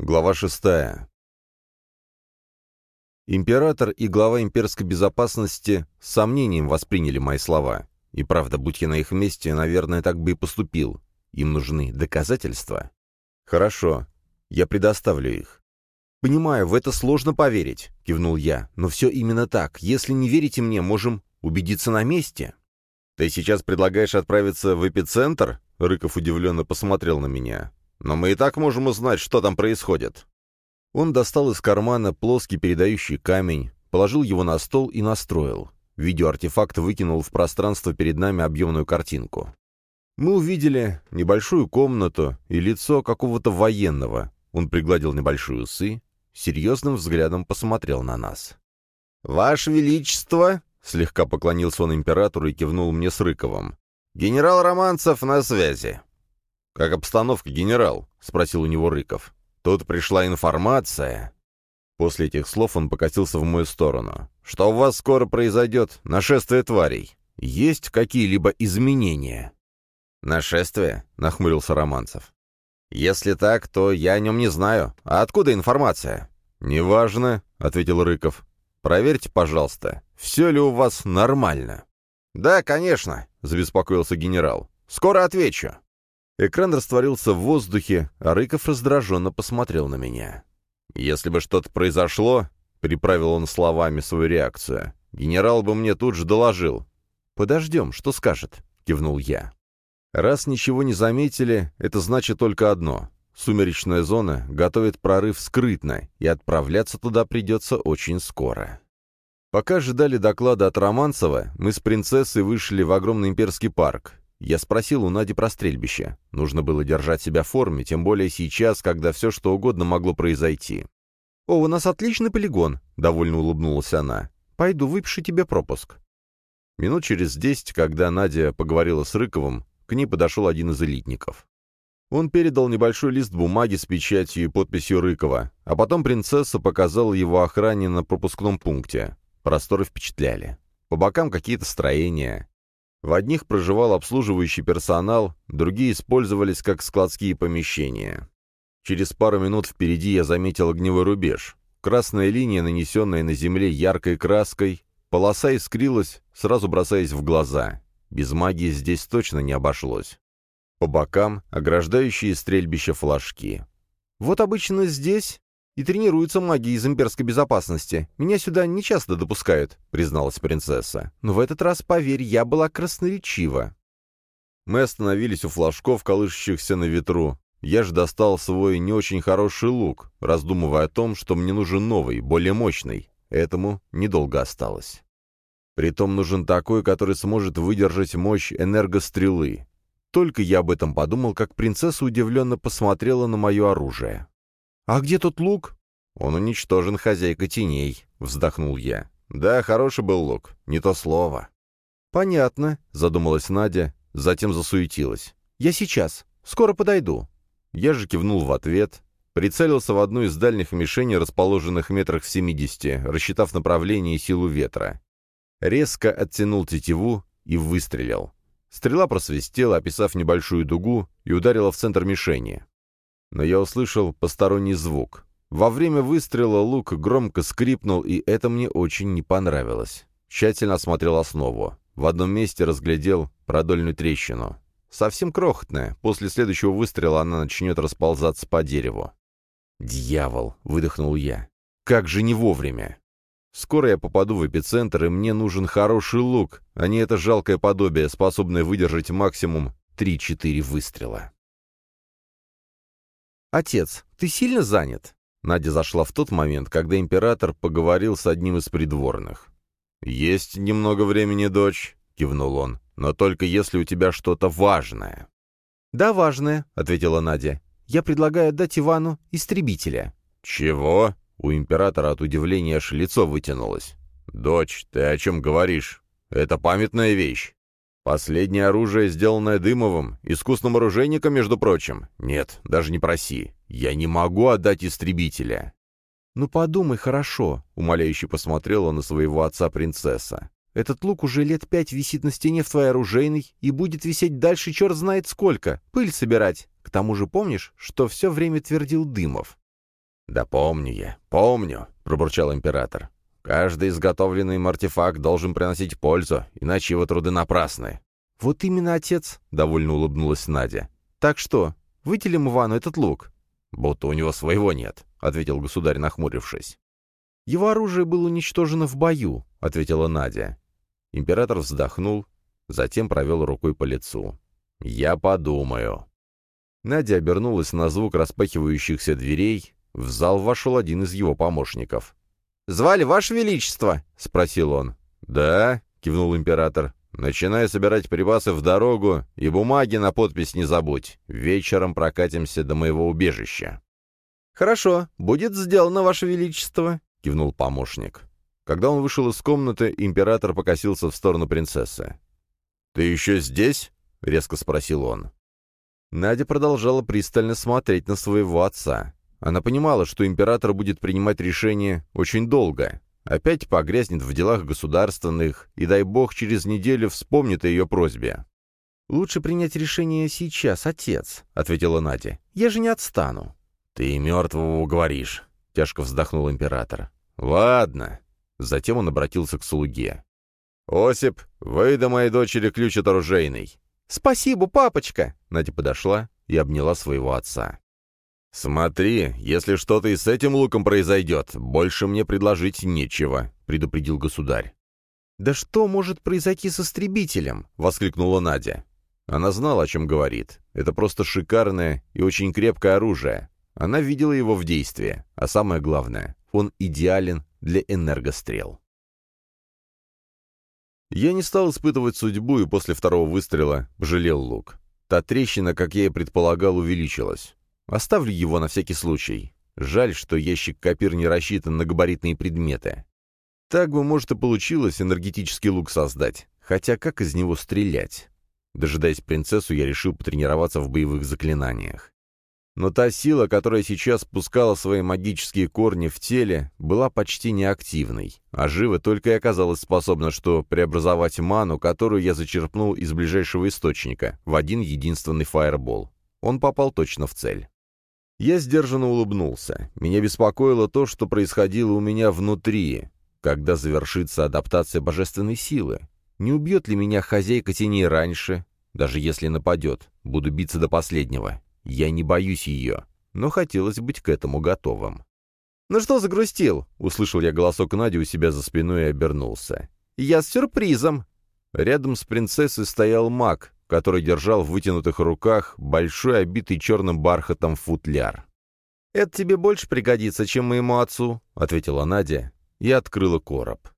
Глава шестая. Император и глава имперской безопасности с сомнением восприняли мои слова. И правда, будь я на их месте, наверное, так бы и поступил. Им нужны доказательства. Хорошо, я предоставлю их. «Понимаю, в это сложно поверить», — кивнул я. «Но все именно так. Если не верите мне, можем убедиться на месте». «Ты сейчас предлагаешь отправиться в эпицентр?» Рыков удивленно посмотрел на меня. Но мы и так можем узнать, что там происходит». Он достал из кармана плоский передающий камень, положил его на стол и настроил. Видеоартефакт выкинул в пространство перед нами объемную картинку. Мы увидели небольшую комнату и лицо какого-то военного. Он пригладил небольшие усы, серьезным взглядом посмотрел на нас. «Ваше Величество!» — слегка поклонился он императору и кивнул мне с Рыковым. «Генерал Романцев на связи. «Как обстановка, генерал?» — спросил у него Рыков. «Тут пришла информация». После этих слов он покатился в мою сторону. «Что у вас скоро произойдет? Нашествие тварей. Есть какие-либо изменения?» «Нашествие?» — нахмурился Романцев. «Если так, то я о нем не знаю. А откуда информация?» «Неважно», — ответил Рыков. «Проверьте, пожалуйста, все ли у вас нормально?» «Да, конечно», — забеспокоился генерал. «Скоро отвечу». Экран растворился в воздухе, а Рыков раздраженно посмотрел на меня. «Если бы что-то произошло», — приправил он словами свою реакцию, — «генерал бы мне тут же доложил». «Подождем, что скажет», — кивнул я. «Раз ничего не заметили, это значит только одно. Сумеречная зона готовит прорыв скрытно, и отправляться туда придется очень скоро». Пока ожидали доклада от Романцева, мы с принцессой вышли в огромный имперский парк. Я спросил у Нади про стрельбище. Нужно было держать себя в форме, тем более сейчас, когда все что угодно могло произойти. «О, у нас отличный полигон», — довольно улыбнулась она. «Пойду выпишу тебе пропуск». Минут через десять, когда Надя поговорила с Рыковым, к ней подошел один из элитников. Он передал небольшой лист бумаги с печатью и подписью Рыкова, а потом принцесса показала его охране на пропускном пункте. Просторы впечатляли. По бокам какие-то строения. В одних проживал обслуживающий персонал, другие использовались как складские помещения. Через пару минут впереди я заметил огневой рубеж. Красная линия, нанесенная на земле яркой краской, полоса искрилась, сразу бросаясь в глаза. Без магии здесь точно не обошлось. По бокам — ограждающие стрельбища флажки. Вот обычно здесь и тренируются маги из имперской безопасности. Меня сюда не часто допускают», — призналась принцесса. «Но в этот раз, поверь, я была красноречива». Мы остановились у флажков, колышущихся на ветру. Я же достал свой не очень хороший лук, раздумывая о том, что мне нужен новый, более мощный. Этому недолго осталось. Притом нужен такой, который сможет выдержать мощь энергострелы. Только я об этом подумал, как принцесса удивленно посмотрела на мое оружие. «А где тот лук?» «Он уничтожен, хозяйка теней», — вздохнул я. «Да, хороший был лук, не то слово». «Понятно», — задумалась Надя, затем засуетилась. «Я сейчас. Скоро подойду». Я же кивнул в ответ, прицелился в одну из дальних мишеней, расположенных в метрах в семидесяти, рассчитав направление и силу ветра. Резко оттянул тетиву и выстрелил. Стрела просвистела, описав небольшую дугу, и ударила в центр мишени но я услышал посторонний звук. Во время выстрела лук громко скрипнул, и это мне очень не понравилось. Тщательно осмотрел основу. В одном месте разглядел продольную трещину. Совсем крохотная, после следующего выстрела она начнет расползаться по дереву. «Дьявол!» — выдохнул я. «Как же не вовремя!» Скоро я попаду в эпицентр, и мне нужен хороший лук, а не это жалкое подобие, способное выдержать максимум 3-4 выстрела. «Отец, ты сильно занят?» Надя зашла в тот момент, когда император поговорил с одним из придворных. «Есть немного времени, дочь», — кивнул он, — «но только если у тебя что-то важное». «Да, важное», — ответила Надя. «Я предлагаю отдать Ивану истребителя». «Чего?» — у императора от удивления аж лицо вытянулось. «Дочь, ты о чем говоришь? Это памятная вещь». Последнее оружие, сделанное Дымовым, искусным оружейником, между прочим. Нет, даже не проси. Я не могу отдать истребителя. «Ну подумай хорошо», — умоляюще посмотрела на своего отца принцесса. «Этот лук уже лет пять висит на стене в твоей оружейной и будет висеть дальше черт знает сколько, пыль собирать. К тому же помнишь, что все время твердил Дымов? «Да помню я, помню», — пробурчал император. «Каждый изготовленный им артефакт должен приносить пользу, иначе его труды напрасны». «Вот именно, отец», — довольно улыбнулась Надя. «Так что, выделим Ивану этот лук?» «Будто у него своего нет», — ответил государь, нахмурившись. «Его оружие было уничтожено в бою», — ответила Надя. Император вздохнул, затем провел рукой по лицу. «Я подумаю». Надя обернулась на звук распахивающихся дверей. В зал вошел один из его помощников. «Звали Ваше Величество?» — спросил он. «Да», — кивнул император. «Начинай собирать припасы в дорогу, и бумаги на подпись не забудь. Вечером прокатимся до моего убежища». «Хорошо, будет сделано, Ваше Величество», — кивнул помощник. Когда он вышел из комнаты, император покосился в сторону принцессы. «Ты еще здесь?» — резко спросил он. Надя продолжала пристально смотреть на своего отца. Она понимала, что император будет принимать решение очень долго. Опять погрязнет в делах государственных, и, дай бог, через неделю вспомнит о ее просьбе. «Лучше принять решение сейчас, отец», — ответила Надя. «Я же не отстану». «Ты мертвого уговоришь», — тяжко вздохнул император. «Ладно». Затем он обратился к слуге. «Осип, выдай моей дочери ключ от оружейной». «Спасибо, папочка!» Надя подошла и обняла своего отца. «Смотри, если что-то и с этим луком произойдет, больше мне предложить нечего», — предупредил государь. «Да что может произойти с истребителем?» — воскликнула Надя. Она знала, о чем говорит. Это просто шикарное и очень крепкое оружие. Она видела его в действии, а самое главное, он идеален для энергострел. Я не стал испытывать судьбу и после второго выстрела пожалел лук. Та трещина, как я и предполагал, увеличилась. Оставлю его на всякий случай. Жаль, что ящик копир не рассчитан на габаритные предметы. Так бы, может, и получилось энергетический лук создать. Хотя как из него стрелять? Дожидаясь принцессу, я решил потренироваться в боевых заклинаниях. Но та сила, которая сейчас пускала свои магические корни в теле, была почти неактивной, а жива только и оказалась способна что преобразовать ману, которую я зачерпнул из ближайшего источника, в один единственный фаербол. Он попал точно в цель. Я сдержанно улыбнулся. Меня беспокоило то, что происходило у меня внутри, когда завершится адаптация божественной силы. Не убьет ли меня хозяйка теней раньше? Даже если нападет, буду биться до последнего. Я не боюсь ее, но хотелось быть к этому готовым. «Ну что загрустил?» — услышал я голосок Нади у себя за спиной и обернулся. «Я с сюрпризом!» Рядом с принцессой стоял маг, который держал в вытянутых руках большой обитый черным бархатом футляр. «Это тебе больше пригодится, чем моему отцу», — ответила Надя и открыла короб.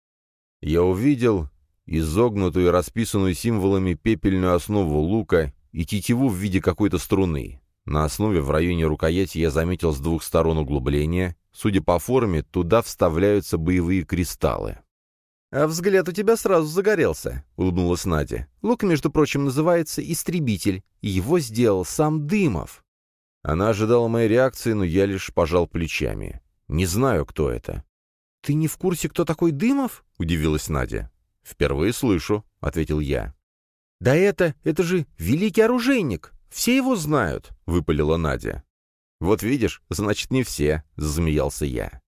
Я увидел изогнутую и расписанную символами пепельную основу лука и тетиву в виде какой-то струны. На основе в районе рукояти я заметил с двух сторон углубления. Судя по форме, туда вставляются боевые кристаллы. «А взгляд у тебя сразу загорелся», — улыбнулась Надя. «Лук, между прочим, называется «Истребитель», и его сделал сам Дымов». Она ожидала моей реакции, но я лишь пожал плечами. «Не знаю, кто это». «Ты не в курсе, кто такой Дымов?» — удивилась Надя. «Впервые слышу», — ответил я. «Да это, это же великий оружейник!» «Все его знают», — выпалила Надя. «Вот видишь, значит, не все», — засмеялся я.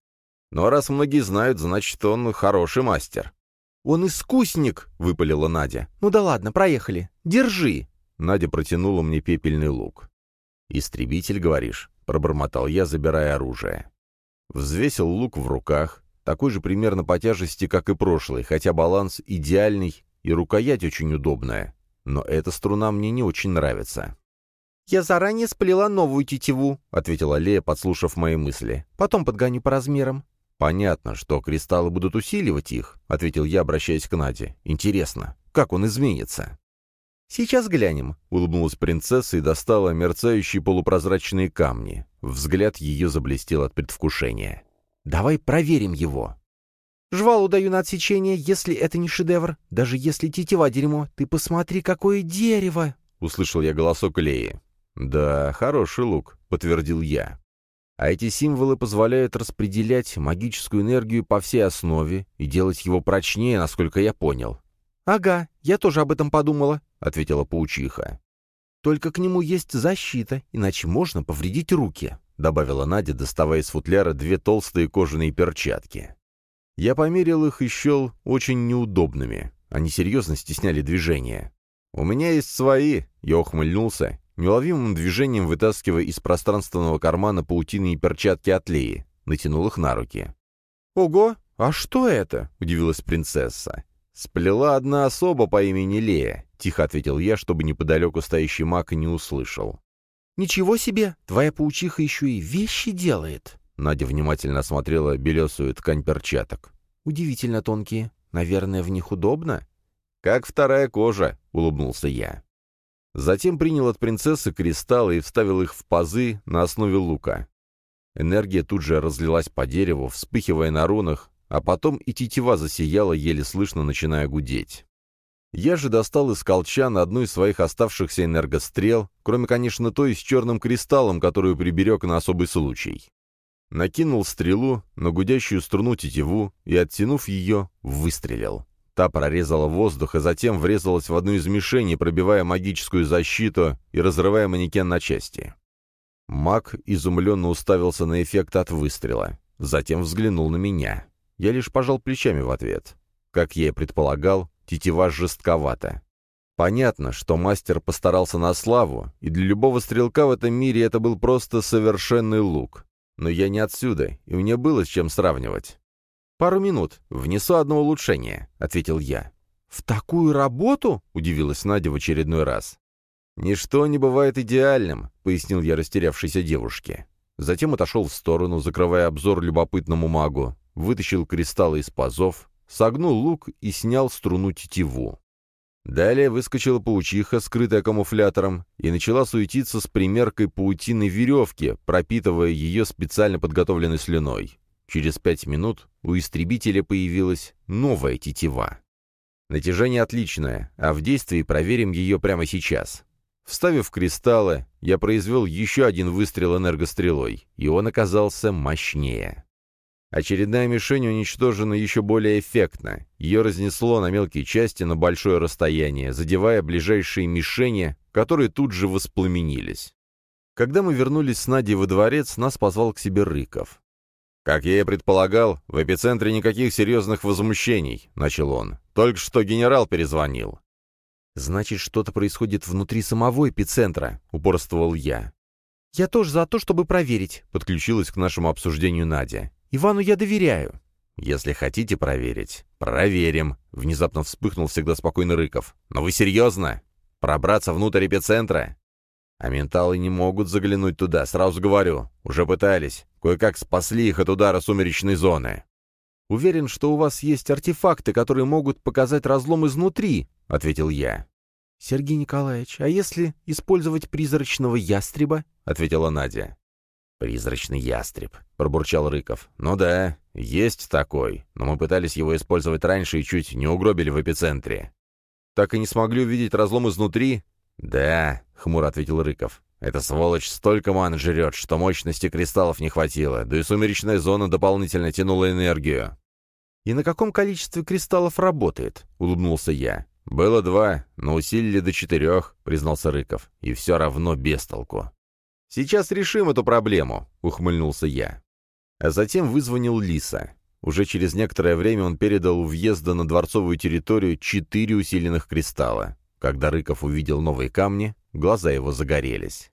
«Но раз многие знают, значит, он хороший мастер». «Он искусник», — выпалила Надя. «Ну да ладно, проехали. Держи». Надя протянула мне пепельный лук. «Истребитель, говоришь?» — пробормотал я, забирая оружие. Взвесил лук в руках, такой же примерно по тяжести, как и прошлый, хотя баланс идеальный и рукоять очень удобная. Но эта струна мне не очень нравится. «Я заранее сплела новую тетиву», — ответила Лея, подслушав мои мысли. «Потом подгоню по размерам». «Понятно, что кристаллы будут усиливать их», — ответил я, обращаясь к Наде. «Интересно, как он изменится?» «Сейчас глянем», — улыбнулась принцесса и достала мерцающие полупрозрачные камни. Взгляд ее заблестел от предвкушения. «Давай проверим его». «Жвалу даю на отсечение, если это не шедевр. Даже если тетива дерьмо, ты посмотри, какое дерево!» — услышал я голосок Леи. «Да, хороший лук», — подтвердил я. А эти символы позволяют распределять магическую энергию по всей основе и делать его прочнее, насколько я понял. «Ага, я тоже об этом подумала», — ответила паучиха. «Только к нему есть защита, иначе можно повредить руки. — добавила Надя, доставая из футляра две толстые кожаные перчатки. Я померил их и счел очень неудобными. Они серьезно стесняли движение. «У меня есть свои», — я ухмыльнулся, неуловимым движением вытаскивая из пространственного кармана паутины и перчатки от Леи. Натянул их на руки. «Ого! А что это?» — удивилась принцесса. «Сплела одна особа по имени Лея», — тихо ответил я, чтобы неподалеку стоящий маг не услышал. «Ничего себе! Твоя паучиха еще и вещи делает!» Надя внимательно осмотрела белесую ткань перчаток. «Удивительно тонкие. Наверное, в них удобно?» «Как вторая кожа», — улыбнулся я. Затем принял от принцессы кристаллы и вставил их в пазы на основе лука. Энергия тут же разлилась по дереву, вспыхивая на рунах, а потом и тетива засияла, еле слышно начиная гудеть. Я же достал из колчана одну из своих оставшихся энергострел, кроме, конечно, той с черным кристаллом, которую приберег на особый случай. Накинул стрелу на гудящую струну тетиву и, оттянув ее, выстрелил. Та прорезала воздух, а затем врезалась в одну из мишеней, пробивая магическую защиту и разрывая манекен на части. Маг изумленно уставился на эффект от выстрела. Затем взглянул на меня. Я лишь пожал плечами в ответ. Как я и предполагал, тетива жестковата. Понятно, что мастер постарался на славу, и для любого стрелка в этом мире это был просто совершенный лук. Но я не отсюда, и мне было с чем сравнивать. «Пару минут. Внесу одно улучшение», — ответил я. «В такую работу?» — удивилась Надя в очередной раз. «Ничто не бывает идеальным», — пояснил я растерявшейся девушке. Затем отошел в сторону, закрывая обзор любопытному магу, вытащил кристаллы из пазов, согнул лук и снял струну тетиву. Далее выскочила паучиха, скрытая камуфлятором, и начала суетиться с примеркой паутины веревки, пропитывая ее специально подготовленной слюной. Через пять минут у истребителя появилась новая тетива. Натяжение отличное, а в действии проверим ее прямо сейчас. Вставив кристаллы, я произвел еще один выстрел энергострелой, и он оказался мощнее. Очередная мишень уничтожена еще более эффектно. Ее разнесло на мелкие части на большое расстояние, задевая ближайшие мишени, которые тут же воспламенились. Когда мы вернулись с Надей во дворец, нас позвал к себе Рыков. «Как я и предполагал, в эпицентре никаких серьезных возмущений», — начал он. «Только что генерал перезвонил». «Значит, что-то происходит внутри самого эпицентра», — упорствовал я. «Я тоже за то, чтобы проверить», — подключилась к нашему обсуждению Надя. Ивану я доверяю». «Если хотите проверить, проверим», — внезапно вспыхнул всегда спокойный Рыков. «Но вы серьезно? Пробраться внутрь эпицентра?» «А менталы не могут заглянуть туда, сразу говорю. Уже пытались. Кое-как спасли их от удара сумеречной зоны». «Уверен, что у вас есть артефакты, которые могут показать разлом изнутри», — ответил я. «Сергей Николаевич, а если использовать призрачного ястреба?» — ответила Надя. «Призрачный ястреб», — пробурчал Рыков. «Ну да, есть такой, но мы пытались его использовать раньше и чуть не угробили в эпицентре». «Так и не смогли увидеть разлом изнутри?» «Да», — хмуро ответил Рыков. «Эта сволочь столько ман жрет, что мощности кристаллов не хватило, да и сумеречная зона дополнительно тянула энергию». «И на каком количестве кристаллов работает?» — улыбнулся я. «Было два, но усилили до четырех», — признался Рыков. «И все равно без толку. «Сейчас решим эту проблему», — ухмыльнулся я. А затем вызвонил Лиса. Уже через некоторое время он передал у въезда на дворцовую территорию четыре усиленных кристалла. Когда Рыков увидел новые камни, глаза его загорелись.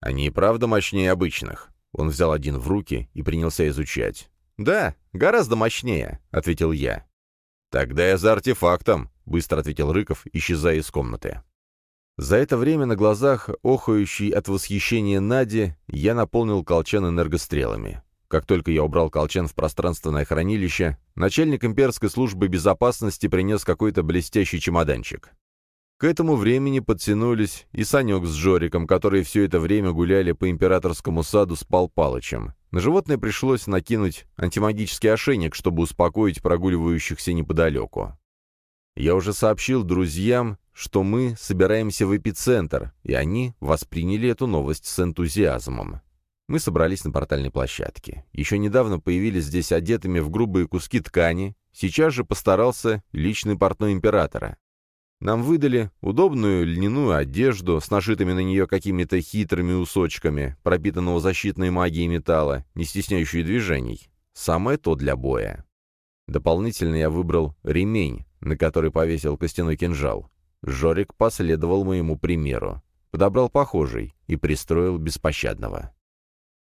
«Они и правда мощнее обычных?» Он взял один в руки и принялся изучать. «Да, гораздо мощнее», — ответил я. «Тогда я за артефактом», — быстро ответил Рыков, исчезая из комнаты. За это время на глазах, охающей от восхищения Нади, я наполнил колчан энергострелами. Как только я убрал колчан в пространственное хранилище, начальник имперской службы безопасности принес какой-то блестящий чемоданчик. К этому времени подтянулись и Санек с Жориком, которые все это время гуляли по императорскому саду с Пал Палычем. На животное пришлось накинуть антимагический ошейник, чтобы успокоить прогуливающихся неподалеку. Я уже сообщил друзьям, что мы собираемся в эпицентр, и они восприняли эту новость с энтузиазмом. Мы собрались на портальной площадке. Еще недавно появились здесь одетыми в грубые куски ткани, сейчас же постарался личный портной императора. Нам выдали удобную льняную одежду с нашитыми на нее какими-то хитрыми усочками, пропитанного защитной магией металла, не стесняющую движений. Самое то для боя. Дополнительно я выбрал ремень, на который повесил костяной кинжал. Жорик последовал моему примеру. Подобрал похожий и пристроил беспощадного.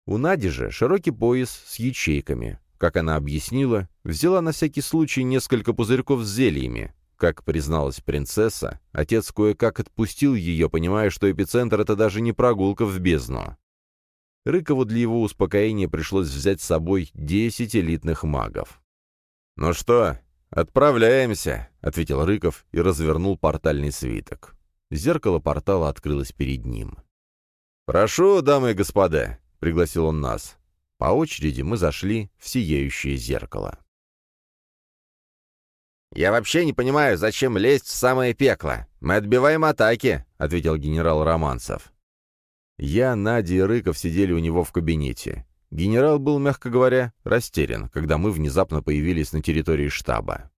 У Нади же широкий пояс с ячейками. Как она объяснила, взяла на всякий случай несколько пузырьков с зельями. Как призналась принцесса, отец кое-как отпустил ее, понимая, что эпицентр — это даже не прогулка в бездну. Рыкову для его успокоения пришлось взять с собой десять элитных магов. «Ну что, отправляемся», — ответил Рыков и развернул портальный свиток. Зеркало портала открылось перед ним. «Прошу, дамы и господа», — пригласил он нас. По очереди мы зашли в сияющее зеркало. «Я вообще не понимаю, зачем лезть в самое пекло. Мы отбиваем атаки», — ответил генерал Романцев. Я, Надя и Рыков сидели у него в кабинете. Генерал был, мягко говоря, растерян, когда мы внезапно появились на территории штаба.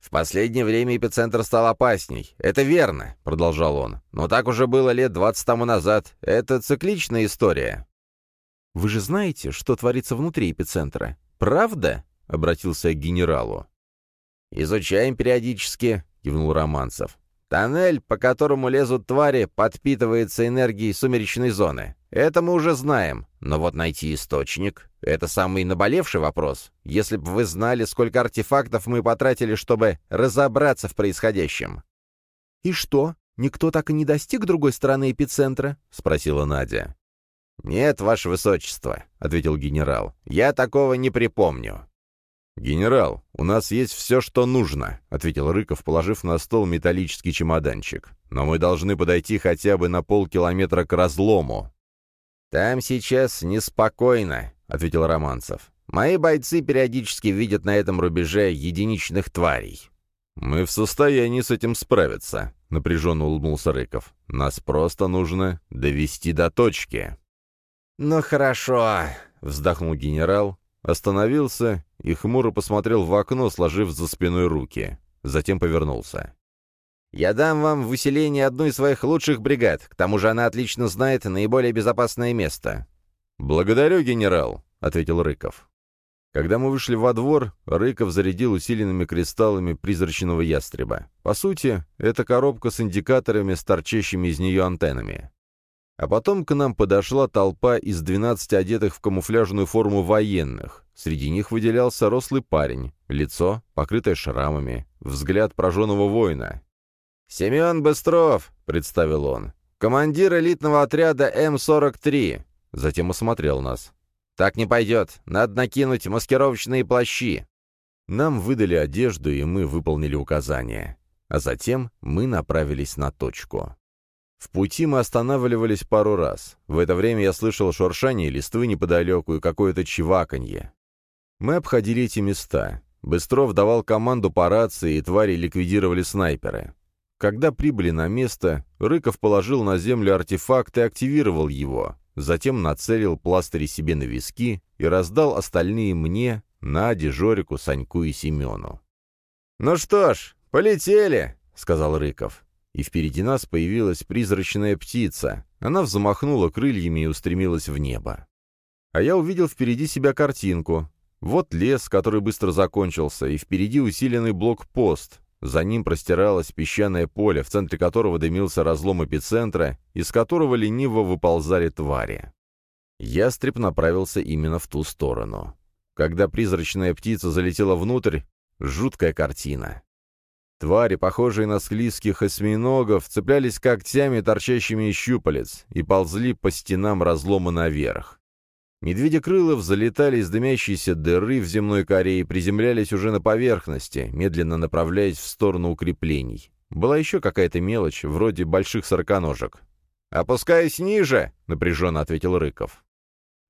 «В последнее время эпицентр стал опасней. Это верно», — продолжал он. «Но так уже было лет двадцать тому назад. Это цикличная история». «Вы же знаете, что творится внутри эпицентра? Правда?» — обратился к генералу. «Изучаем периодически», — кивнул Романцев. «Тоннель, по которому лезут твари, подпитывается энергией сумеречной зоны. Это мы уже знаем. Но вот найти источник — это самый наболевший вопрос. Если бы вы знали, сколько артефактов мы потратили, чтобы разобраться в происходящем». «И что, никто так и не достиг другой стороны эпицентра?» — спросила Надя. «Нет, ваше высочество», — ответил генерал. «Я такого не припомню». «Генерал, у нас есть все, что нужно», — ответил Рыков, положив на стол металлический чемоданчик. «Но мы должны подойти хотя бы на полкилометра к разлому». «Там сейчас неспокойно», — ответил Романцев. «Мои бойцы периодически видят на этом рубеже единичных тварей». «Мы в состоянии с этим справиться», — напряженно улыбнулся Рыков. «Нас просто нужно довести до точки». «Ну хорошо», — вздохнул генерал, остановился и хмуро посмотрел в окно, сложив за спиной руки. Затем повернулся. «Я дам вам в усиление одну из своих лучших бригад, к тому же она отлично знает наиболее безопасное место». «Благодарю, генерал», — ответил Рыков. Когда мы вышли во двор, Рыков зарядил усиленными кристаллами призрачного ястреба. По сути, это коробка с индикаторами с торчащими из нее антеннами. А потом к нам подошла толпа из двенадцати одетых в камуфляжную форму военных. Среди них выделялся рослый парень, лицо, покрытое шрамами, взгляд прожженного воина. «Семен Быстров», — представил он, — «командир элитного отряда М-43». Затем осмотрел нас. «Так не пойдет. Надо накинуть маскировочные плащи». Нам выдали одежду, и мы выполнили указания. А затем мы направились на точку. В пути мы останавливались пару раз. В это время я слышал шуршание листвы неподалеку и какое-то чеваканье. Мы обходили эти места. Быстров давал команду по рации, и твари ликвидировали снайперы. Когда прибыли на место, Рыков положил на землю артефакт и активировал его. Затем нацелил пластыри себе на виски и раздал остальные мне, Наде, Жорику, Саньку и Семену. «Ну что ж, полетели!» — сказал Рыков и впереди нас появилась призрачная птица. Она взмахнула крыльями и устремилась в небо. А я увидел впереди себя картинку. Вот лес, который быстро закончился, и впереди усиленный блокпост. За ним простиралось песчаное поле, в центре которого дымился разлом эпицентра, из которого лениво выползали твари. Ястреб направился именно в ту сторону. Когда призрачная птица залетела внутрь, жуткая картина. Твари, похожие на склизких осьминогов, цеплялись когтями, торчащими из щупалец, и ползли по стенам разлома наверх. Медведя-крылов залетали из дымящейся дыры в земной коре и приземлялись уже на поверхности, медленно направляясь в сторону укреплений. Была еще какая-то мелочь, вроде больших сороконожек. «Опускаюсь ниже!» — напряженно ответил Рыков.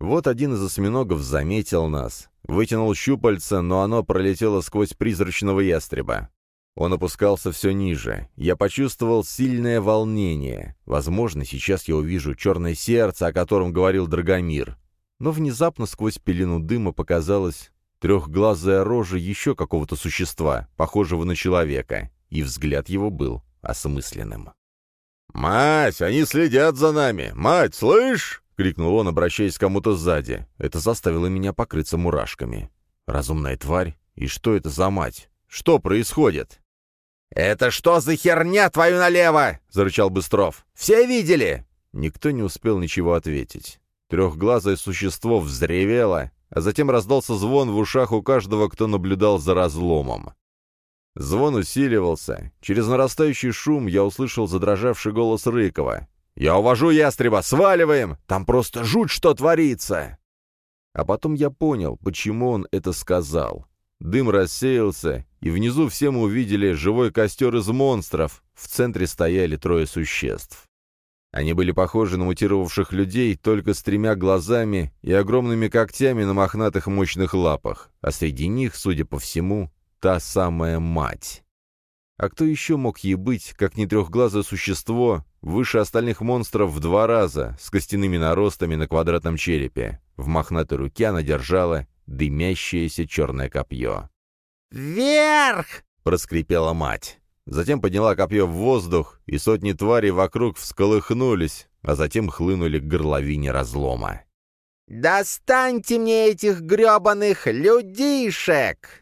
Вот один из осьминогов заметил нас. Вытянул щупальца, но оно пролетело сквозь призрачного ястреба. Он опускался все ниже. Я почувствовал сильное волнение. Возможно, сейчас я увижу черное сердце, о котором говорил Драгомир. Но внезапно сквозь пелену дыма показалась трехглазая рожа еще какого-то существа, похожего на человека, и взгляд его был осмысленным. «Мать, они следят за нами! Мать, слышь?» — крикнул он, обращаясь к кому-то сзади. Это заставило меня покрыться мурашками. Разумная тварь? И что это за мать? Что происходит? «Это что за херня твою налево?» — зарычал Быстров. «Все видели?» Никто не успел ничего ответить. Трехглазое существо взревело, а затем раздался звон в ушах у каждого, кто наблюдал за разломом. Звон усиливался. Через нарастающий шум я услышал задрожавший голос Рыкова. «Я увожу ястреба! Сваливаем! Там просто жуть, что творится!» А потом я понял, почему он это сказал. Дым рассеялся, и внизу все мы увидели живой костер из монстров. В центре стояли трое существ. Они были похожи на мутировавших людей, только с тремя глазами и огромными когтями на мохнатых мощных лапах, а среди них, судя по всему, та самая мать. А кто еще мог ей быть, как не трехглазое существо, выше остальных монстров в два раза, с костяными наростами на квадратном черепе? В мохнатой руке она держала дымящееся черное копье. «Вверх!» — проскрипела мать. Затем подняла копье в воздух, и сотни тварей вокруг всколыхнулись, а затем хлынули к горловине разлома. «Достаньте мне этих гребаных людишек!»